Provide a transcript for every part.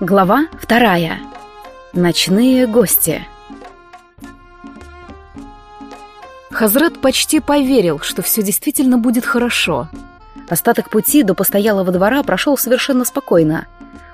Глава вторая. Ночные гости. Хазрат почти поверил, что все действительно будет хорошо. Остаток пути до постоялого двора прошел совершенно спокойно.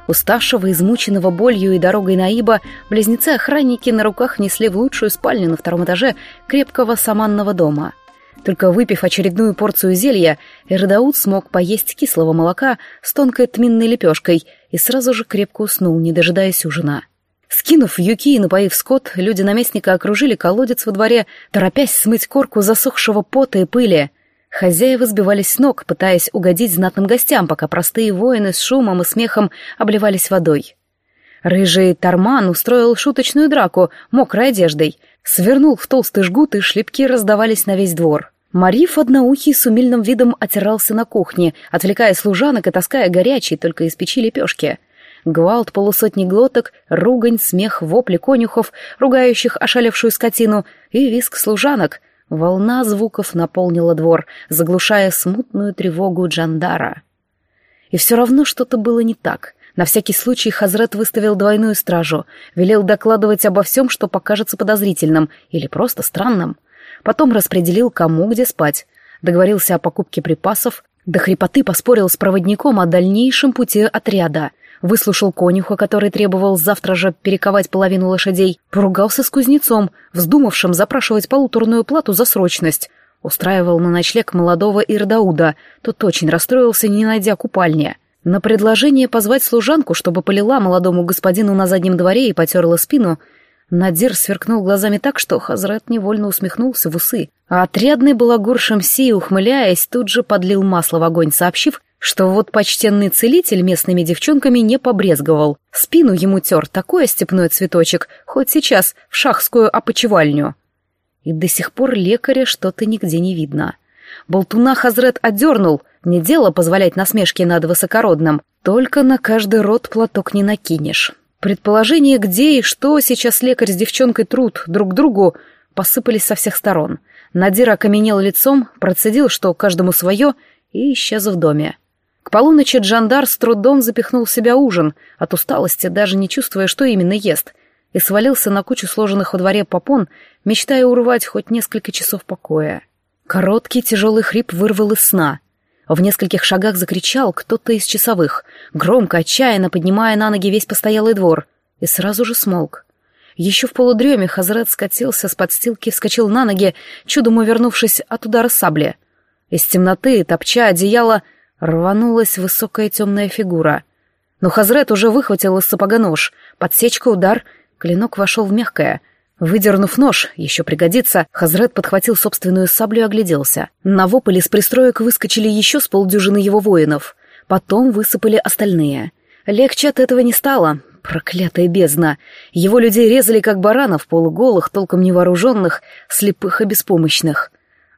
Уставшего, измученного болью и дорогой Наиба, близнецы-охранники на руках несли в лучшую спальню на втором этаже крепкого саманного дома — только выпив очередную порцию зелья, Эрдаут смог поесть кислого молока с тонкой тминной лепешкой и сразу же крепко уснул, не дожидаясь ужина. Скинув юки и напоив скот, люди наместника окружили колодец во дворе, торопясь смыть корку засохшего пота и пыли. Хозяева сбивались с ног, пытаясь угодить знатным гостям, пока простые воины с шумом и смехом обливались водой. Рыжий Тарман устроил шуточную драку мокрой одеждой, свернул в толстый жгут, и шлепки раздавались на весь двор. Мариф одноухий с умильным видом отирался на кухне, отвлекая служанок и таская горячие только из печи лепешки. Гвалт полусотни глоток, ругань, смех, вопли конюхов, ругающих ошалевшую скотину, и виск служанок. Волна звуков наполнила двор, заглушая смутную тревогу Джандара. И все равно что-то было не так. На всякий случай Хазрет выставил двойную стражу, велел докладывать обо всем, что покажется подозрительным или просто странным — Потом распределил, кому где спать. Договорился о покупке припасов. До хрипоты поспорил с проводником о дальнейшем пути отряда. Выслушал конюха, который требовал завтра же перековать половину лошадей. Поругался с кузнецом, вздумавшим запрашивать полуторную плату за срочность. Устраивал на ночлег молодого Ирдауда. Тот очень расстроился, не найдя купальни. На предложение позвать служанку, чтобы полила молодому господину на заднем дворе и потерла спину, Надир сверкнул глазами так, что Хазрат невольно усмехнулся в усы, а отрядный балагур Шамси, ухмыляясь, тут же подлил масло в огонь, сообщив, что вот почтенный целитель местными девчонками не побрезговал. Спину ему тер такой степной цветочек, хоть сейчас в шахскую опочивальню. И до сих пор лекаря что-то нигде не видно. Болтуна Хазрет одернул, не дело позволять насмешки над высокородным, только на каждый рот платок не накинешь. Предположения, где и что сейчас лекарь с девчонкой труд друг другу, посыпались со всех сторон. Надир окаменел лицом, процедил, что каждому свое, и исчез в доме. К полуночи Джандар с трудом запихнул в себя ужин, от усталости даже не чувствуя, что именно ест, и свалился на кучу сложенных во дворе попон, мечтая урвать хоть несколько часов покоя. Короткий тяжелый хрип вырвал из сна — в нескольких шагах закричал кто-то из часовых, громко, отчаянно поднимая на ноги весь постоялый двор, и сразу же смолк. Еще в полудреме Хазрат скатился с подстилки, вскочил на ноги, чудом увернувшись от удара сабли. Из темноты, топча одеяло, рванулась высокая темная фигура. Но Хазрет уже выхватил из сапога нож. Подсечка, удар, клинок вошел в мягкое — Выдернув нож, еще пригодится, Хазрет подхватил собственную саблю и огляделся. На вопль из пристроек выскочили еще с полдюжины его воинов. Потом высыпали остальные. Легче от этого не стало. Проклятая бездна. Его людей резали как баранов, полуголых, толком невооруженных, слепых и беспомощных.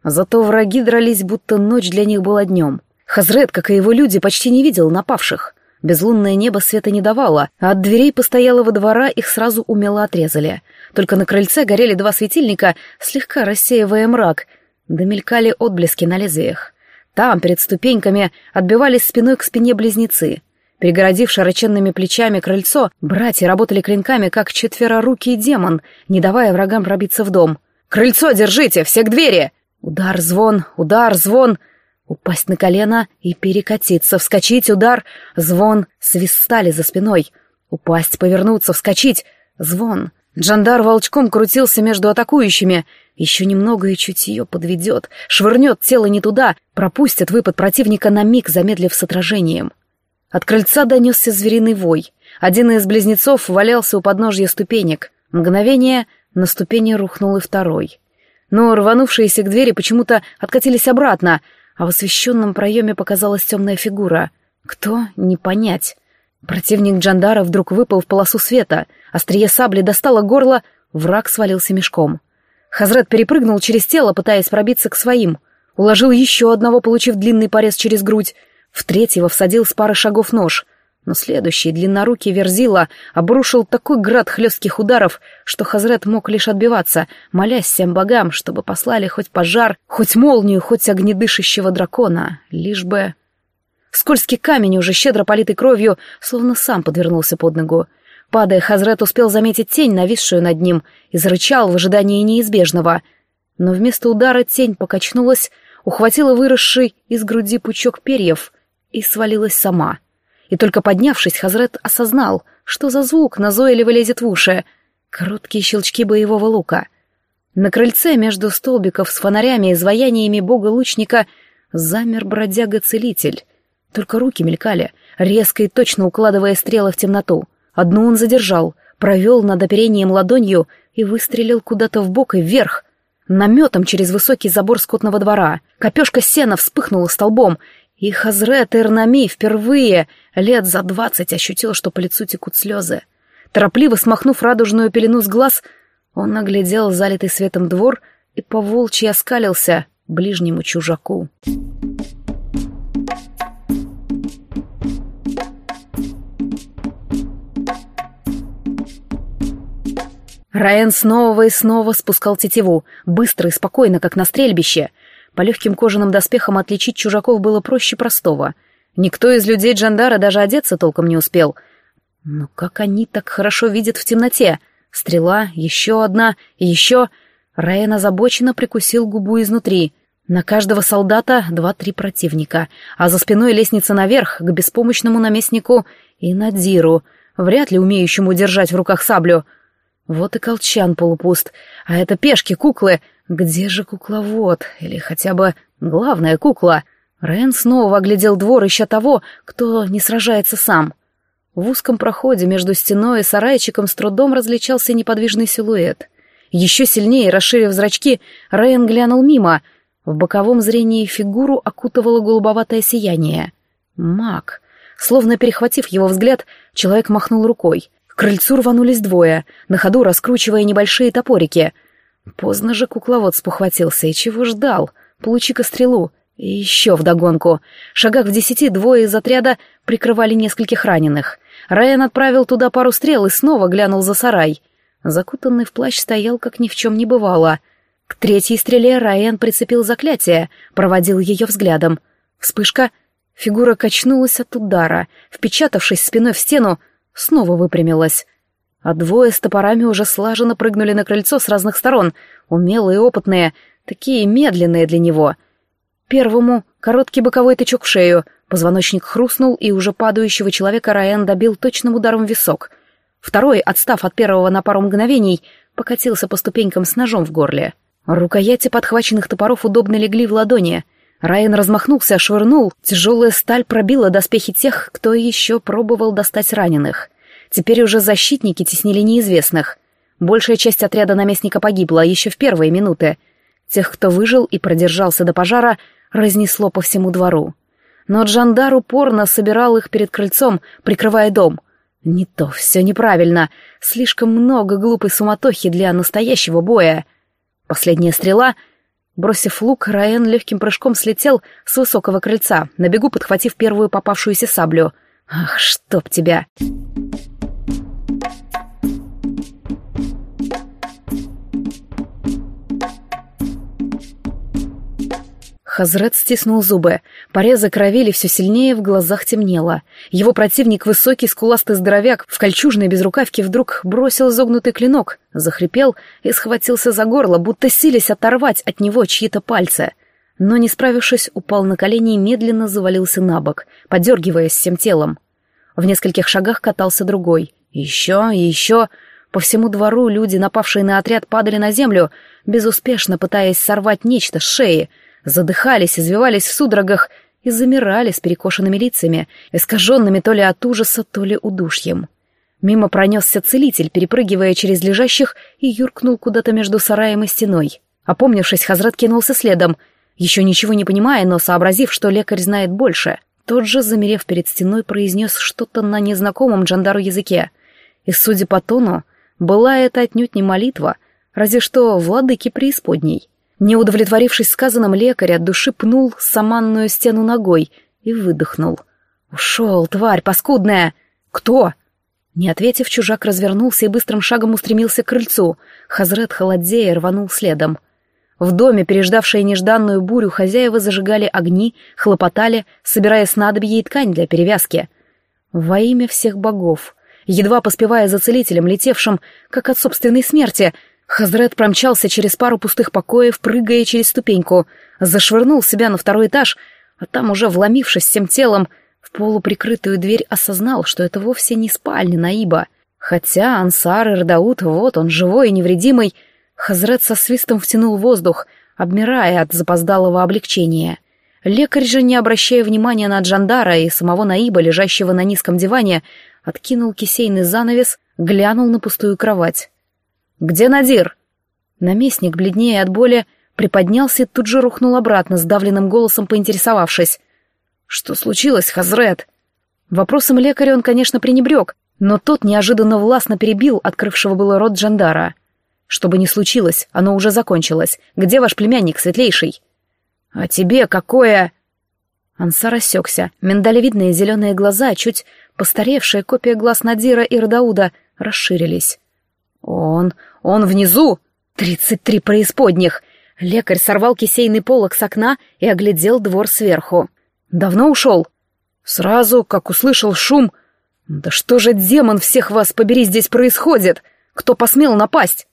Зато враги дрались, будто ночь для них была днем. Хазрет, как и его люди, почти не видел напавших. Безлунное небо света не давало, а от дверей постоялого двора их сразу умело отрезали. Только на крыльце горели два светильника, слегка рассеивая мрак, да мелькали отблески на лезвиях. Там, перед ступеньками, отбивались спиной к спине близнецы. Перегородив широченными плечами крыльцо, братья работали клинками, как четверорукий демон, не давая врагам пробиться в дом. «Крыльцо держите! Все к двери!» Удар, звон, удар, звон — Упасть на колено и перекатиться, вскочить, удар, звон, свистали за спиной. Упасть, повернуться, вскочить, звон. Джандар волчком крутился между атакующими. Еще немного и чутье подведет, швырнет тело не туда, пропустит выпад противника на миг, замедлив с отражением. От крыльца донесся звериный вой. Один из близнецов валялся у подножья ступенек. Мгновение на ступени рухнул и второй. Но рванувшиеся к двери почему-то откатились обратно — а в освещенном проеме показалась темная фигура. Кто? Не понять. Противник Джандара вдруг выпал в полосу света, острие сабли достало горло, враг свалился мешком. Хазрет перепрыгнул через тело, пытаясь пробиться к своим. Уложил еще одного, получив длинный порез через грудь. В третьего всадил с пары шагов нож но следующий, длиннорукий Верзила, обрушил такой град хлестких ударов, что Хазрет мог лишь отбиваться, молясь всем богам, чтобы послали хоть пожар, хоть молнию, хоть огнедышащего дракона, лишь бы... Скользкий камень, уже щедро политый кровью, словно сам подвернулся под ногу. Падая, Хазрет успел заметить тень, нависшую над ним, и зарычал в ожидании неизбежного. Но вместо удара тень покачнулась, ухватила выросший из груди пучок перьев и свалилась сама. И только поднявшись, Хазрет осознал, что за звук назойливо лезет в уши. Короткие щелчки боевого лука. На крыльце между столбиков с фонарями и изваяниями бога-лучника замер бродяга-целитель. Только руки мелькали, резко и точно укладывая стрелы в темноту. Одну он задержал, провел над оперением ладонью и выстрелил куда-то в бок и вверх, наметом через высокий забор скотного двора. Копешка сена вспыхнула столбом, и Хазрет Эрнами впервые лет за двадцать ощутил, что по лицу текут слезы. Торопливо смахнув радужную пелену с глаз, он наглядел залитый светом двор и поволчьи оскалился ближнему чужаку. Раен снова и снова спускал тетиву, быстро и спокойно, как на стрельбище. По легким кожаным доспехам отличить чужаков было проще простого. Никто из людей Джандара даже одеться толком не успел. Но как они так хорошо видят в темноте? Стрела, еще одна, еще... Раен озабоченно прикусил губу изнутри. На каждого солдата два-три противника, а за спиной лестница наверх к беспомощному наместнику и Надзиру, вряд ли умеющему держать в руках саблю — вот и колчан полупуст. А это пешки, куклы. Где же кукловод? Или хотя бы главная кукла? Рен снова оглядел двор, ища того, кто не сражается сам. В узком проходе между стеной и сарайчиком с трудом различался неподвижный силуэт. Еще сильнее, расширив зрачки, Рен глянул мимо. В боковом зрении фигуру окутывало голубоватое сияние. Маг. Словно перехватив его взгляд, человек махнул рукой. К крыльцу рванулись двое, на ходу раскручивая небольшие топорики. Поздно же кукловод спохватился, и чего ждал? Получи-ка стрелу. И еще вдогонку. Шагах в десяти двое из отряда прикрывали нескольких раненых. Райан отправил туда пару стрел и снова глянул за сарай. Закутанный в плащ стоял, как ни в чем не бывало. К третьей стреле Райан прицепил заклятие, проводил ее взглядом. Вспышка. Фигура качнулась от удара, впечатавшись спиной в стену, снова выпрямилась. А двое с топорами уже слаженно прыгнули на крыльцо с разных сторон, умелые и опытные, такие медленные для него. Первому короткий боковой тычок в шею, позвоночник хрустнул, и уже падающего человека Райан добил точным ударом в висок. Второй, отстав от первого на пару мгновений, покатился по ступенькам с ножом в горле. Рукояти подхваченных топоров удобно легли в ладони. Райан размахнулся, швырнул. Тяжелая сталь пробила доспехи тех, кто еще пробовал достать раненых. Теперь уже защитники теснили неизвестных. Большая часть отряда наместника погибла еще в первые минуты. Тех, кто выжил и продержался до пожара, разнесло по всему двору. Но Джандар упорно собирал их перед крыльцом, прикрывая дом. Не то, все неправильно. Слишком много глупой суматохи для настоящего боя. Последняя стрела — Бросив лук, Раен легким прыжком слетел с высокого крыльца, на бегу подхватив первую попавшуюся саблю. «Ах, чтоб тебя!» Хазрет стиснул зубы. Порезы кровили все сильнее, в глазах темнело. Его противник, высокий скуластый здоровяк, в кольчужной безрукавке вдруг бросил изогнутый клинок, захрипел и схватился за горло, будто сились оторвать от него чьи-то пальцы. Но, не справившись, упал на колени и медленно завалился на бок, подергиваясь всем телом. В нескольких шагах катался другой. Еще и еще... По всему двору люди, напавшие на отряд, падали на землю, безуспешно пытаясь сорвать нечто с шеи — задыхались, извивались в судорогах и замирали с перекошенными лицами, искаженными то ли от ужаса, то ли удушьем. Мимо пронесся целитель, перепрыгивая через лежащих, и юркнул куда-то между сараем и стеной. Опомнившись, Хазрат кинулся следом, еще ничего не понимая, но сообразив, что лекарь знает больше. Тот же, замерев перед стеной, произнес что-то на незнакомом Джандару языке. И, судя по тону, была это отнюдь не молитва, разве что владыки преисподней. Не удовлетворившись сказанным, лекарь от души пнул саманную стену ногой и выдохнул. «Ушел, тварь паскудная!» «Кто?» Не ответив, чужак развернулся и быстрым шагом устремился к крыльцу. Хазрет холодея рванул следом. В доме, переждавшие нежданную бурю, хозяева зажигали огни, хлопотали, собирая снадобье и ткань для перевязки. Во имя всех богов, едва поспевая за целителем, летевшим, как от собственной смерти, Хазрет промчался через пару пустых покоев, прыгая через ступеньку, зашвырнул себя на второй этаж, а там уже, вломившись всем телом, в полуприкрытую дверь осознал, что это вовсе не спальня Наиба. Хотя Ансар и Радаут, вот он, живой и невредимый, Хазрет со свистом втянул воздух, обмирая от запоздалого облегчения. Лекарь же, не обращая внимания на Джандара и самого Наиба, лежащего на низком диване, откинул кисейный занавес, глянул на пустую кровать. «Где Надир?» Наместник, бледнее от боли, приподнялся и тут же рухнул обратно, сдавленным голосом поинтересовавшись. «Что случилось, Хазрет?» Вопросом лекаря он, конечно, пренебрег, но тот неожиданно властно перебил открывшего было рот Джандара. «Что бы ни случилось, оно уже закончилось. Где ваш племянник, светлейший?» «А тебе какое...» Ансар осекся. Миндалевидные зеленые глаза, чуть постаревшая копия глаз Надира и Радауда, расширились. «Он... он внизу! Тридцать три преисподних! Лекарь сорвал кисейный полог с окна и оглядел двор сверху. «Давно ушел?» «Сразу, как услышал шум. Да что же, демон, всех вас побери, здесь происходит? Кто посмел напасть?»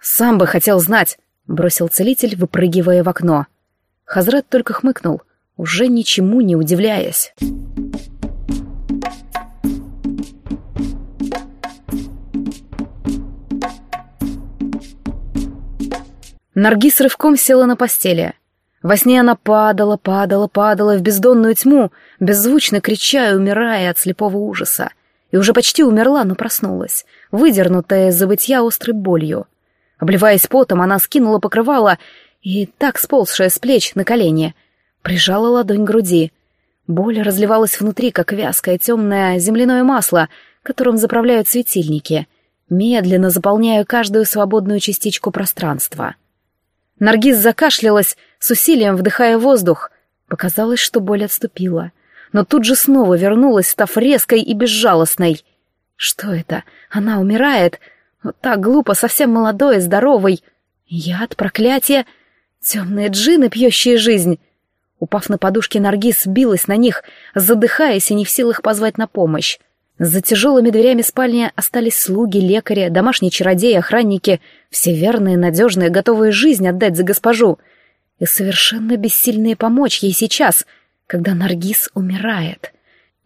«Сам бы хотел знать», — бросил целитель, выпрыгивая в окно. Хазрат только хмыкнул, уже ничему не удивляясь. Наргиз рывком села на постели. Во сне она падала, падала, падала в бездонную тьму, беззвучно крича и умирая от слепого ужаса. И уже почти умерла, но проснулась, выдернутая из забытья острой болью. Обливаясь потом, она скинула покрывало и, так сползшая с плеч на колени, прижала ладонь к груди. Боль разливалась внутри, как вязкое темное земляное масло, которым заправляют светильники, медленно заполняя каждую свободную частичку пространства. Наргиз закашлялась, с усилием вдыхая воздух. Показалось, что боль отступила. Но тут же снова вернулась, став резкой и безжалостной. Что это? Она умирает? Вот так глупо, совсем молодой и здоровый. Яд, проклятие, темные джины, пьющие жизнь. Упав на подушки, Наргиз билась на них, задыхаясь и не в силах позвать на помощь. За тяжелыми дверями спальни остались слуги, лекари, домашние чародеи, охранники, все верные, надежные, готовые жизнь отдать за госпожу. И совершенно бессильные помочь ей сейчас, когда Наргиз умирает.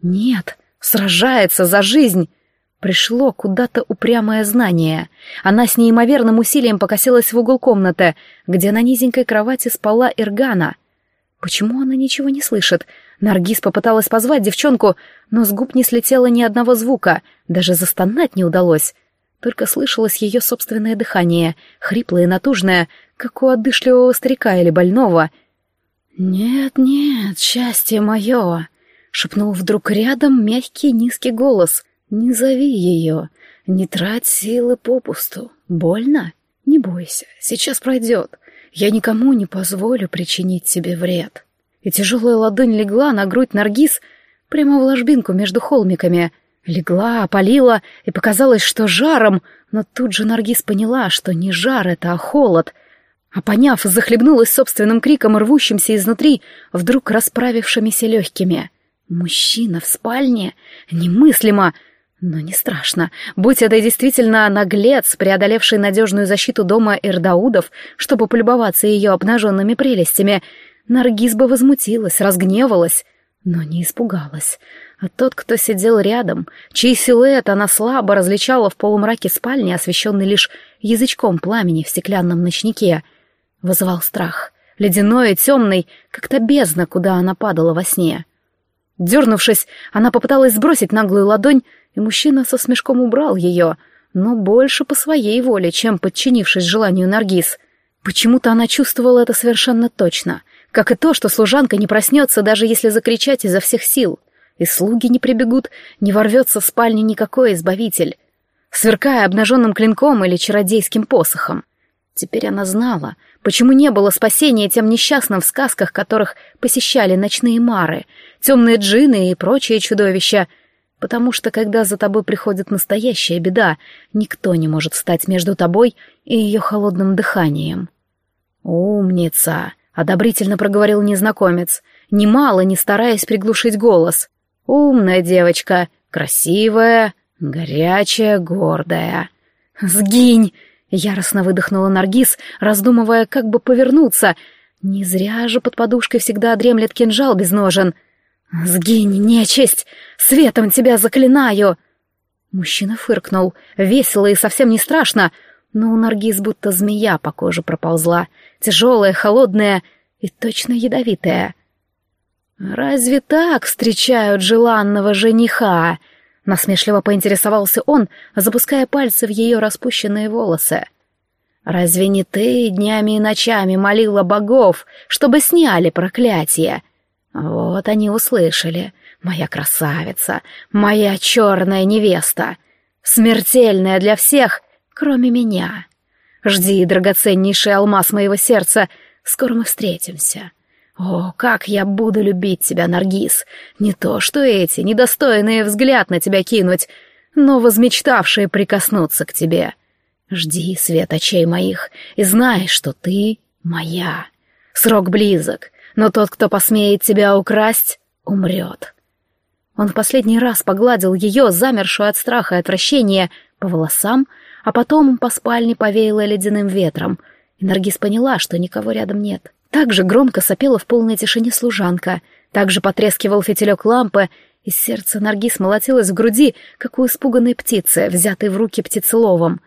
Нет, сражается за жизнь. Пришло куда-то упрямое знание. Она с неимоверным усилием покосилась в угол комнаты, где на низенькой кровати спала Иргана. Почему она ничего не слышит? Наргиз попыталась позвать девчонку, но с губ не слетело ни одного звука, даже застонать не удалось. Только слышалось ее собственное дыхание, хриплое и натужное, как у одышливого старика или больного. «Нет-нет, счастье мое!» — шепнул вдруг рядом мягкий низкий голос. «Не зови ее, не трать силы попусту. Больно? Не бойся, сейчас пройдет. Я никому не позволю причинить тебе вред» и тяжелая ладонь легла на грудь Наргиз прямо в ложбинку между холмиками. Легла, опалила, и показалось, что жаром, но тут же Наргиз поняла, что не жар это, а холод. А поняв, захлебнулась собственным криком, рвущимся изнутри, вдруг расправившимися легкими. Мужчина в спальне? Немыслимо! Но не страшно. Будь это действительно наглец, преодолевший надежную защиту дома Эрдаудов, чтобы полюбоваться ее обнаженными прелестями — Наргиз бы возмутилась, разгневалась, но не испугалась. А тот, кто сидел рядом, чей силуэт она слабо различала в полумраке спальни, освещенный лишь язычком пламени в стеклянном ночнике, вызывал страх, ледяной и темный, как-то бездна, куда она падала во сне. Дернувшись, она попыталась сбросить наглую ладонь, и мужчина со смешком убрал ее, но больше по своей воле, чем подчинившись желанию Наргиз. Почему-то она чувствовала это совершенно точно — как и то, что служанка не проснется, даже если закричать изо всех сил. И слуги не прибегут, не ворвется в спальню никакой избавитель, сверкая обнаженным клинком или чародейским посохом. Теперь она знала, почему не было спасения тем несчастным в сказках, которых посещали ночные мары, темные джины и прочие чудовища, потому что когда за тобой приходит настоящая беда, никто не может встать между тобой и ее холодным дыханием. «Умница!» — одобрительно проговорил незнакомец, немало не стараясь приглушить голос. «Умная девочка, красивая, горячая, гордая». «Сгинь!» — яростно выдохнула Наргиз, раздумывая, как бы повернуться. «Не зря же под подушкой всегда дремлет кинжал без ножен». «Сгинь, нечисть! Светом тебя заклинаю!» Мужчина фыркнул, весело и совсем не страшно, но у Наргиз будто змея по коже проползла, тяжелая, холодная и точно ядовитая. «Разве так встречают желанного жениха?» Насмешливо поинтересовался он, запуская пальцы в ее распущенные волосы. «Разве не ты днями и ночами молила богов, чтобы сняли проклятие? Вот они услышали. Моя красавица, моя черная невеста, смертельная для всех, кроме меня. Жди, драгоценнейший алмаз моего сердца, скоро мы встретимся. О, как я буду любить тебя, Наргиз! Не то, что эти, недостойные взгляд на тебя кинуть, но возмечтавшие прикоснуться к тебе. Жди, свет очей моих, и знай, что ты моя. Срок близок, но тот, кто посмеет тебя украсть, умрет. Он в последний раз погладил ее, замершую от страха и отвращения, по волосам, а потом по спальне повеяло ледяным ветром, и Наргиз поняла, что никого рядом нет. Так же громко сопела в полной тишине служанка, так же потрескивал фитилек лампы, и сердце Наргиз молотилось в груди, как у испуганной птицы, взятой в руки птицеловом.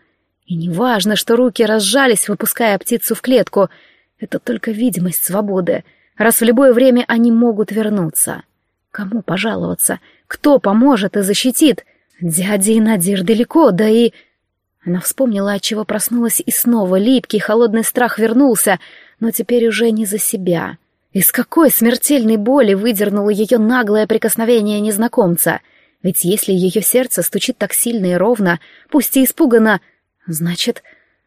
И неважно, что руки разжались, выпуская птицу в клетку, это только видимость свободы, раз в любое время они могут вернуться. Кому пожаловаться? Кто поможет и защитит? Дядя и Надир далеко, да и... Она вспомнила, от чего проснулась, и снова липкий холодный страх вернулся, но теперь уже не за себя. Из какой смертельной боли выдернуло ее наглое прикосновение незнакомца? Ведь если ее сердце стучит так сильно и ровно, пусть и испуганно, значит...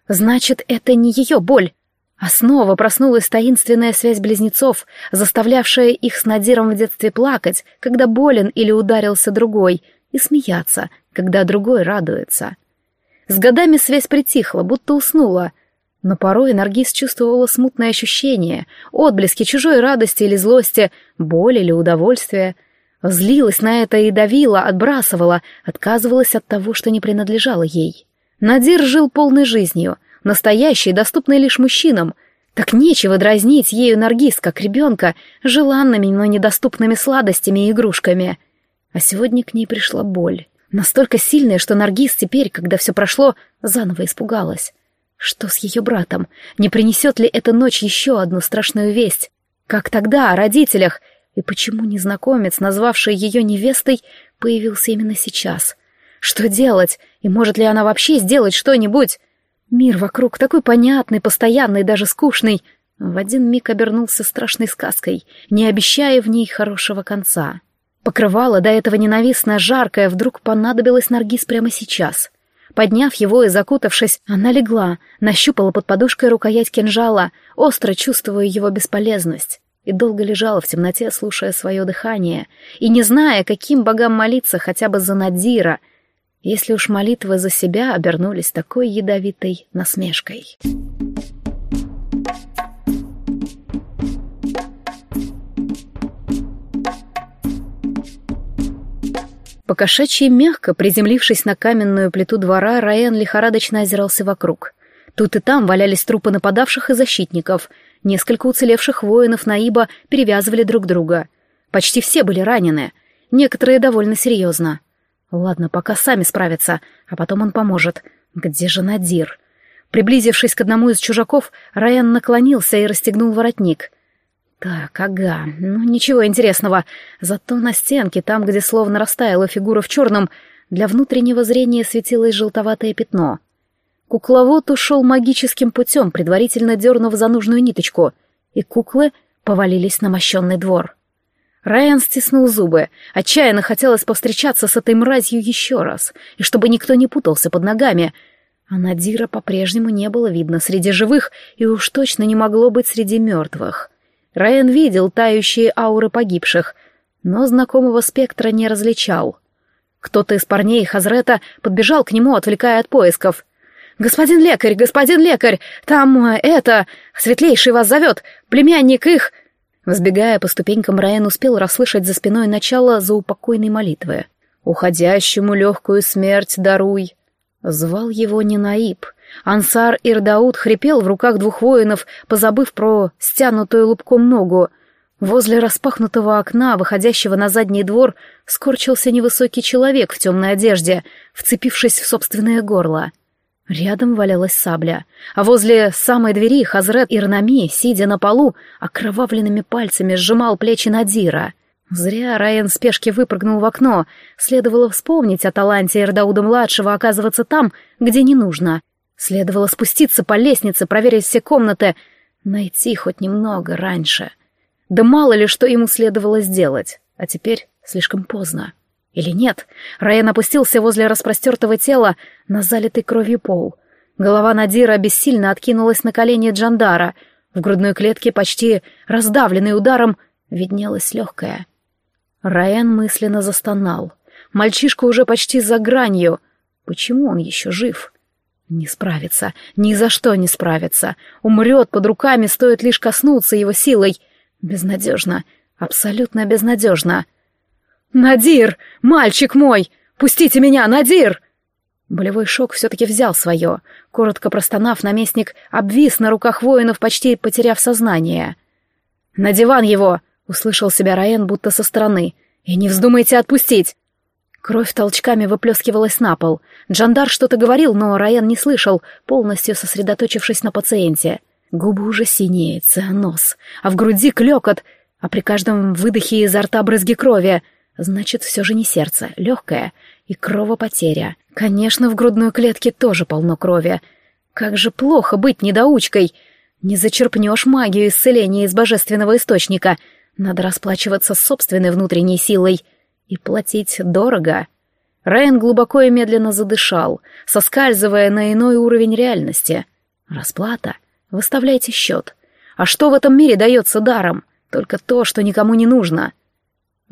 Значит, это не ее боль. А снова проснулась таинственная связь близнецов, заставлявшая их с Надиром в детстве плакать, когда болен или ударился другой, и смеяться, когда другой радуется. С годами связь притихла, будто уснула — но порой Наргиз чувствовала смутное ощущение, отблески чужой радости или злости, боли или удовольствия. Злилась на это и давила, отбрасывала, отказывалась от того, что не принадлежало ей. Надир жил полной жизнью, настоящей, доступной лишь мужчинам. Так нечего дразнить ею Наргиз, как ребенка, желанными, но недоступными сладостями и игрушками. А сегодня к ней пришла боль. Настолько сильная, что Наргиз теперь, когда все прошло, заново испугалась. Что с ее братом? Не принесет ли эта ночь еще одну страшную весть? Как тогда о родителях? И почему незнакомец, назвавший ее невестой, появился именно сейчас? Что делать? И может ли она вообще сделать что-нибудь? Мир вокруг такой понятный, постоянный, даже скучный. В один миг обернулся страшной сказкой, не обещая в ней хорошего конца. Покрывало до этого ненавистное жаркое вдруг понадобилось Наргиз прямо сейчас. Подняв его и закутавшись, она легла, нащупала под подушкой рукоять кинжала, остро чувствуя его бесполезность, и долго лежала в темноте, слушая свое дыхание, и не зная, каким богам молиться хотя бы за Надира, если уж молитвы за себя обернулись такой ядовитой насмешкой. Покошачьи мягко, приземлившись на каменную плиту двора, Раен лихорадочно озирался вокруг. Тут и там валялись трупы нападавших и защитников. Несколько уцелевших воинов Наиба перевязывали друг друга. Почти все были ранены. Некоторые довольно серьезно. Ладно, пока сами справятся, а потом он поможет. Где же Надир? Приблизившись к одному из чужаков, Райан наклонился и расстегнул воротник — так, ага, ну ничего интересного. Зато на стенке, там, где словно растаяла фигура в черном, для внутреннего зрения светилось желтоватое пятно. Кукловод ушел магическим путем, предварительно дернув за нужную ниточку, и куклы повалились на мощенный двор. Райан стиснул зубы. Отчаянно хотелось повстречаться с этой мразью еще раз, и чтобы никто не путался под ногами. А Надира по-прежнему не было видно среди живых, и уж точно не могло быть среди мертвых. Райан видел тающие ауры погибших, но знакомого спектра не различал. Кто-то из парней Хазрета подбежал к нему, отвлекая от поисков. «Господин лекарь, господин лекарь! Там э, это... Светлейший вас зовет! Племянник их...» Взбегая по ступенькам, Райан успел расслышать за спиной начало заупокойной молитвы. «Уходящему легкую смерть даруй!» Звал его не Наиб. Ансар Ирдаут хрипел в руках двух воинов, позабыв про стянутую лупком ногу. Возле распахнутого окна, выходящего на задний двор, скорчился невысокий человек в темной одежде, вцепившись в собственное горло. Рядом валялась сабля, а возле самой двери Хазрет Ирнами, сидя на полу, окровавленными пальцами сжимал плечи Надира. Зря Райан в спешке выпрыгнул в окно. Следовало вспомнить о таланте Эрдауда-младшего оказываться там, где не нужно. Следовало спуститься по лестнице, проверить все комнаты, найти хоть немного раньше. Да мало ли, что ему следовало сделать, а теперь слишком поздно. Или нет? Райан опустился возле распростертого тела на залитый кровью пол. Голова Надира бессильно откинулась на колени Джандара. В грудной клетке, почти раздавленный ударом, виднелась легкая. Райан мысленно застонал. Мальчишка уже почти за гранью. Почему он еще жив? Не справится, ни за что не справится. Умрет под руками, стоит лишь коснуться его силой. Безнадежно, абсолютно безнадежно. «Надир! Мальчик мой! Пустите меня, Надир!» Болевой шок все-таки взял свое. Коротко простонав, наместник обвис на руках воинов, почти потеряв сознание. «На диван его!» — услышал себя Раен будто со стороны. «И не вздумайте отпустить!» Кровь толчками выплескивалась на пол. Джандар что-то говорил, но Раен не слышал, полностью сосредоточившись на пациенте. Губы уже синеются, нос, а в груди клёкот, а при каждом выдохе изо рта брызги крови — Значит, все же не сердце, легкое и кровопотеря. Конечно, в грудной клетке тоже полно крови. Как же плохо быть недоучкой. Не зачерпнешь магию исцеления из божественного источника. Надо расплачиваться собственной внутренней силой. И платить дорого. Райан глубоко и медленно задышал, соскальзывая на иной уровень реальности. Расплата? Выставляйте счет. А что в этом мире дается даром? Только то, что никому не нужно. —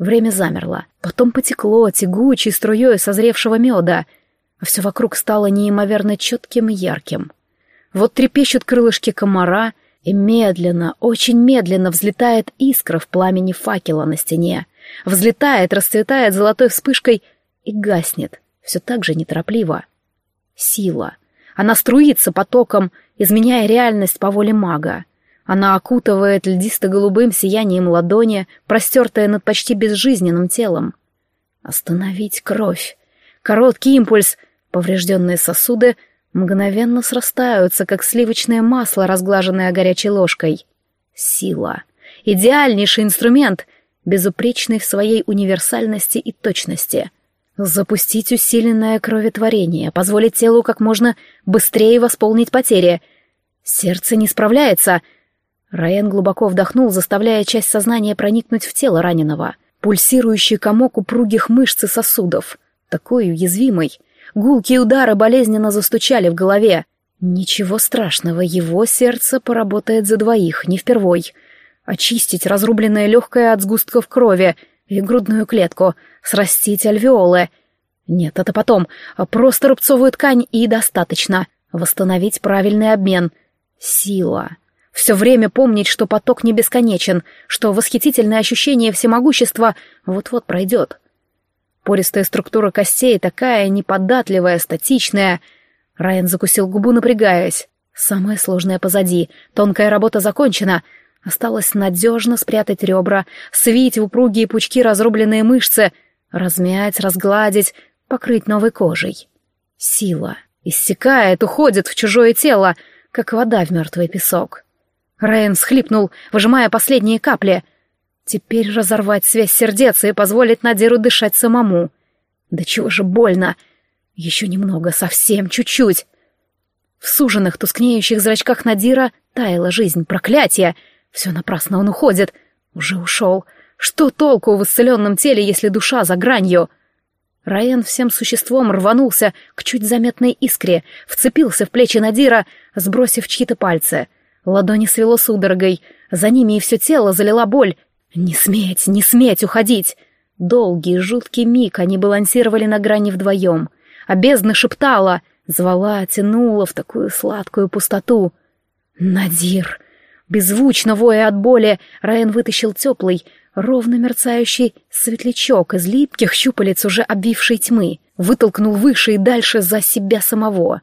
Время замерло. Потом потекло тягучей струей созревшего меда, а все вокруг стало неимоверно четким и ярким. Вот трепещут крылышки комара, и медленно, очень медленно взлетает искра в пламени факела на стене. Взлетает, расцветает золотой вспышкой и гаснет, все так же неторопливо. Сила. Она струится потоком, изменяя реальность по воле мага. Она окутывает льдисто-голубым сиянием ладони, простертая над почти безжизненным телом. Остановить кровь. Короткий импульс. Поврежденные сосуды мгновенно срастаются, как сливочное масло, разглаженное горячей ложкой. Сила. Идеальнейший инструмент, безупречный в своей универсальности и точности. Запустить усиленное кроветворение, позволить телу как можно быстрее восполнить потери. Сердце не справляется — Райан глубоко вдохнул, заставляя часть сознания проникнуть в тело раненого. Пульсирующий комок упругих мышц и сосудов. Такой уязвимый. Гулкие удары болезненно застучали в голове. Ничего страшного, его сердце поработает за двоих, не впервой. Очистить разрубленное легкое от сгустков крови и грудную клетку, срастить альвеолы. Нет, это потом. Просто рубцовую ткань и достаточно. Восстановить правильный обмен. Сила. Все время помнить, что поток не бесконечен, что восхитительное ощущение всемогущества вот-вот пройдет. Пористая структура костей такая неподатливая, статичная. Райан закусил губу, напрягаясь. Самое сложное позади. Тонкая работа закончена. Осталось надежно спрятать ребра, свить в упругие пучки разрубленные мышцы, размять, разгладить, покрыть новой кожей. Сила. Иссякает, уходит в чужое тело, как вода в мертвый песок. Райан схлипнул, выжимая последние капли. Теперь разорвать связь сердец и позволить Надиру дышать самому. Да чего же больно. Еще немного, совсем чуть-чуть. В суженных, тускнеющих зрачках Надира таяла жизнь, проклятие. Все напрасно он уходит. Уже ушел. Что толку в исцеленном теле, если душа за гранью? Райан всем существом рванулся к чуть заметной искре, вцепился в плечи Надира, сбросив чьи-то пальцы — Ладони свело судорогой, за ними и все тело залила боль. «Не сметь, не сметь уходить!» Долгий, жуткий миг они балансировали на грани вдвоем, а бездна шептала звала, тянула в такую сладкую пустоту. «Надир!» Беззвучно воя от боли, Райан вытащил теплый, ровно мерцающий светлячок из липких щупалец уже обвившей тьмы, вытолкнул выше и дальше за себя самого.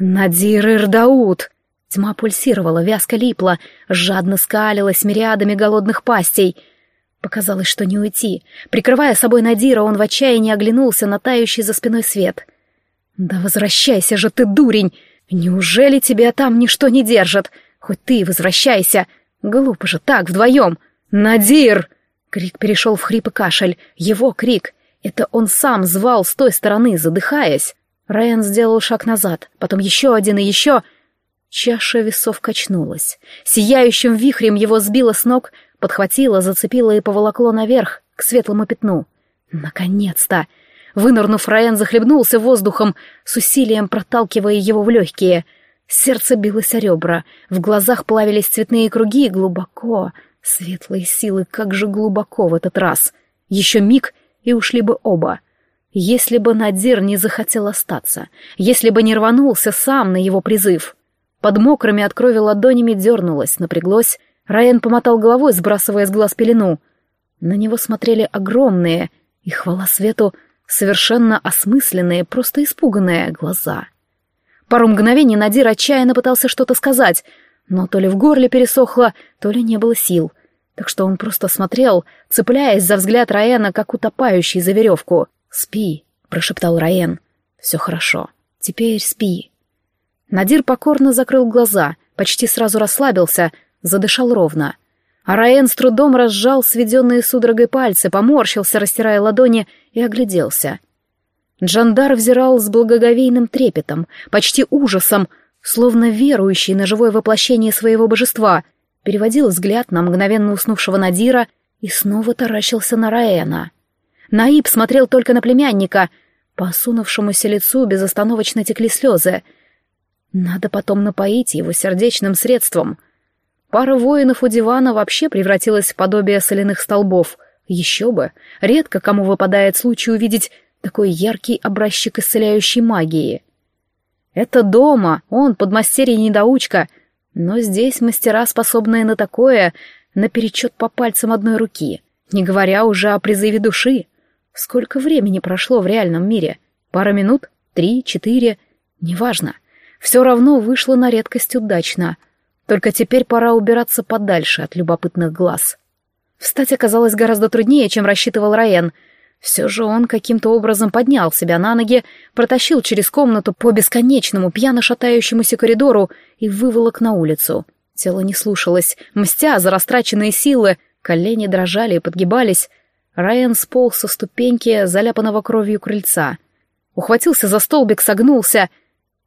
«Надир Ирдаут!» Тьма пульсировала, вязко липла, жадно скалилась мириадами голодных пастей. Показалось, что не уйти. Прикрывая собой Надира, он в отчаянии оглянулся на тающий за спиной свет. «Да возвращайся же ты, дурень! Неужели тебя там ничто не держит? Хоть ты возвращайся! Глупо же так, вдвоем! Надир!» Крик перешел в хрип и кашель. Его крик. Это он сам звал с той стороны, задыхаясь. Райан сделал шаг назад, потом еще один и еще... Чаша весов качнулась. Сияющим вихрем его сбило с ног, подхватило, зацепило и поволокло наверх, к светлому пятну. Наконец-то! Вынырнув, Райан захлебнулся воздухом, с усилием проталкивая его в легкие. Сердце билось о ребра, в глазах плавились цветные круги, глубоко. Светлые силы, как же глубоко в этот раз. Еще миг, и ушли бы оба. Если бы Надир не захотел остаться, если бы не рванулся сам на его призыв. Под мокрыми от крови ладонями дернулась, напряглось. Райан помотал головой, сбрасывая с глаз пелену. На него смотрели огромные, и хвала свету, совершенно осмысленные, просто испуганные глаза. Пару мгновений Надир отчаянно пытался что-то сказать, но то ли в горле пересохло, то ли не было сил. Так что он просто смотрел, цепляясь за взгляд Райана, как утопающий за веревку. «Спи», — прошептал Раен. «Все хорошо. Теперь спи». Надир покорно закрыл глаза, почти сразу расслабился, задышал ровно. А Раен с трудом разжал сведенные судорогой пальцы, поморщился, растирая ладони, и огляделся. Джандар взирал с благоговейным трепетом, почти ужасом, словно верующий на живое воплощение своего божества, переводил взгляд на мгновенно уснувшего Надира и снова таращился на Раэна. Наиб смотрел только на племянника. По осунувшемуся лицу безостановочно текли слезы. Надо потом напоить его сердечным средством. Пара воинов у дивана вообще превратилась в подобие соляных столбов. Еще бы, редко кому выпадает случай увидеть такой яркий образчик исцеляющей магии. Это дома, он подмастерье-недоучка, но здесь мастера, способные на такое, наперечет по пальцам одной руки, не говоря уже о призыве души. Сколько времени прошло в реальном мире? Пара минут? Три? Четыре? Неважно. Все равно вышло на редкость удачно. Только теперь пора убираться подальше от любопытных глаз. Встать оказалось гораздо труднее, чем рассчитывал Раен. Все же он каким-то образом поднял себя на ноги, протащил через комнату по бесконечному пьяно шатающемуся коридору и выволок на улицу. Тело не слушалось, мстя за растраченные силы, колени дрожали и подгибались, Райан сполз со ступеньки, заляпанного кровью крыльца. Ухватился за столбик, согнулся.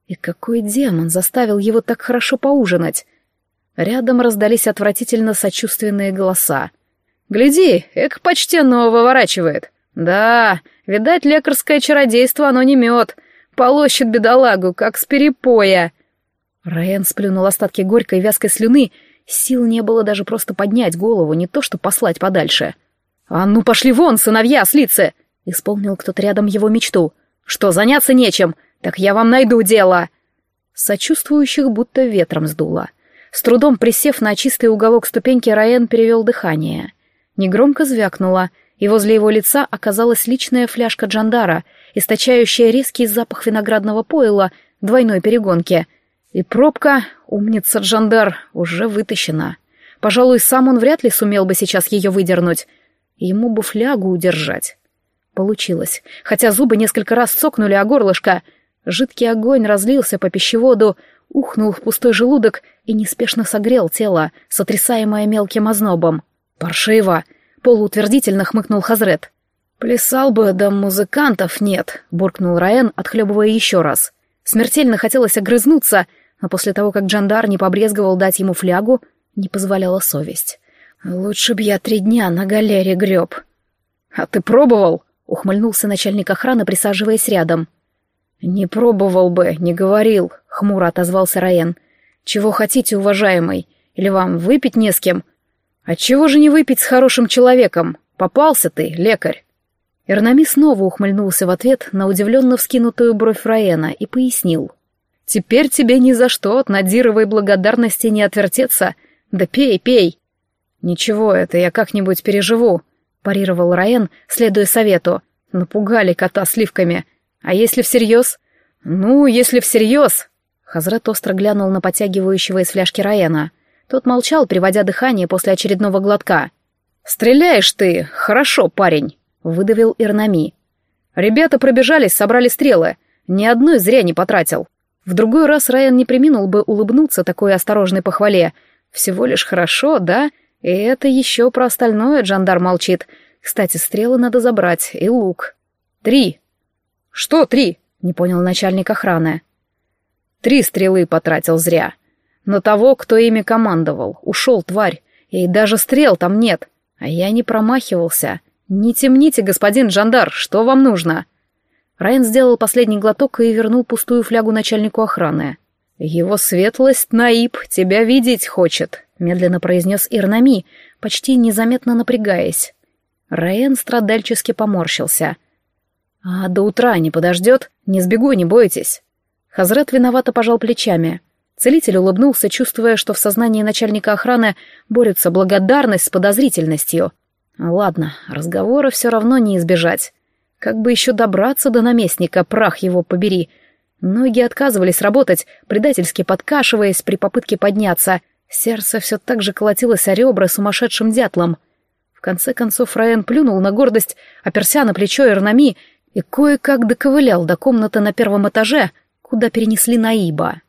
И какой демон заставил его так хорошо поужинать? Рядом раздались отвратительно сочувственные голоса. «Гляди, эк почтенного выворачивает. Да, видать, лекарское чародейство оно не мед. Полощет бедолагу, как с перепоя». Райан сплюнул остатки горькой вязкой слюны. Сил не было даже просто поднять голову, не то что послать подальше. — «А ну пошли вон, сыновья, слицы!» — исполнил кто-то рядом его мечту. «Что, заняться нечем? Так я вам найду дело!» Сочувствующих будто ветром сдуло. С трудом присев на чистый уголок ступеньки, Раен перевел дыхание. Негромко звякнуло, и возле его лица оказалась личная фляжка Джандара, источающая резкий запах виноградного пойла двойной перегонки. И пробка, умница Джандар, уже вытащена. Пожалуй, сам он вряд ли сумел бы сейчас ее выдернуть. Ему бы флягу удержать. Получилось, хотя зубы несколько раз цокнули о горлышко. Жидкий огонь разлился по пищеводу, ухнул в пустой желудок и неспешно согрел тело, сотрясаемое мелким ознобом. «Паршиво!» — полуутвердительно хмыкнул Хазрет. «Плясал бы, да музыкантов нет», — буркнул Раен, отхлебывая еще раз. Смертельно хотелось огрызнуться, но после того, как Джандар не побрезговал дать ему флягу, не позволяла совесть. Лучше б я три дня на галере греб. А ты пробовал? Ухмыльнулся начальник охраны, присаживаясь рядом. Не пробовал бы, не говорил, хмуро отозвался Раен. Чего хотите, уважаемый? Или вам выпить не с кем? А чего же не выпить с хорошим человеком? Попался ты, лекарь. Эрнами снова ухмыльнулся в ответ на удивленно вскинутую бровь Раена и пояснил. «Теперь тебе ни за что от Надировой благодарности не отвертеться. Да пей, пей!» «Ничего, это я как-нибудь переживу», — парировал Раен, следуя совету. «Напугали кота сливками. А если всерьез?» «Ну, если всерьез...» Хазрат остро глянул на подтягивающего из фляжки Раена. Тот молчал, приводя дыхание после очередного глотка. «Стреляешь ты! Хорошо, парень!» — выдавил Ирнами. «Ребята пробежались, собрали стрелы. Ни одной зря не потратил. В другой раз Райан не приминул бы улыбнуться такой осторожной похвале. Всего лишь хорошо, да? И это еще про остальное Джандар молчит. Кстати, стрелы надо забрать, и лук. Три. Что три? Не понял начальник охраны. Три стрелы потратил зря. На того, кто ими командовал. Ушел, тварь. И даже стрел там нет. А я не промахивался. Не темните, господин Жандар, что вам нужно? Райан сделал последний глоток и вернул пустую флягу начальнику охраны. «Его светлость, Наиб, тебя видеть хочет», — медленно произнес Ирнами, почти незаметно напрягаясь. Райан страдальчески поморщился. «А до утра не подождет? Не сбегу, не бойтесь». Хазрет виновато пожал плечами. Целитель улыбнулся, чувствуя, что в сознании начальника охраны борется благодарность с подозрительностью. Ладно, разговора все равно не избежать. Как бы еще добраться до наместника, прах его побери. Ноги отказывались работать, предательски подкашиваясь при попытке подняться. Сердце все так же колотилось о ребра сумасшедшим дятлом. В конце концов Раен плюнул на гордость, оперся на плечо Эрнами и кое-как доковылял до комнаты на первом этаже, куда перенесли Наиба.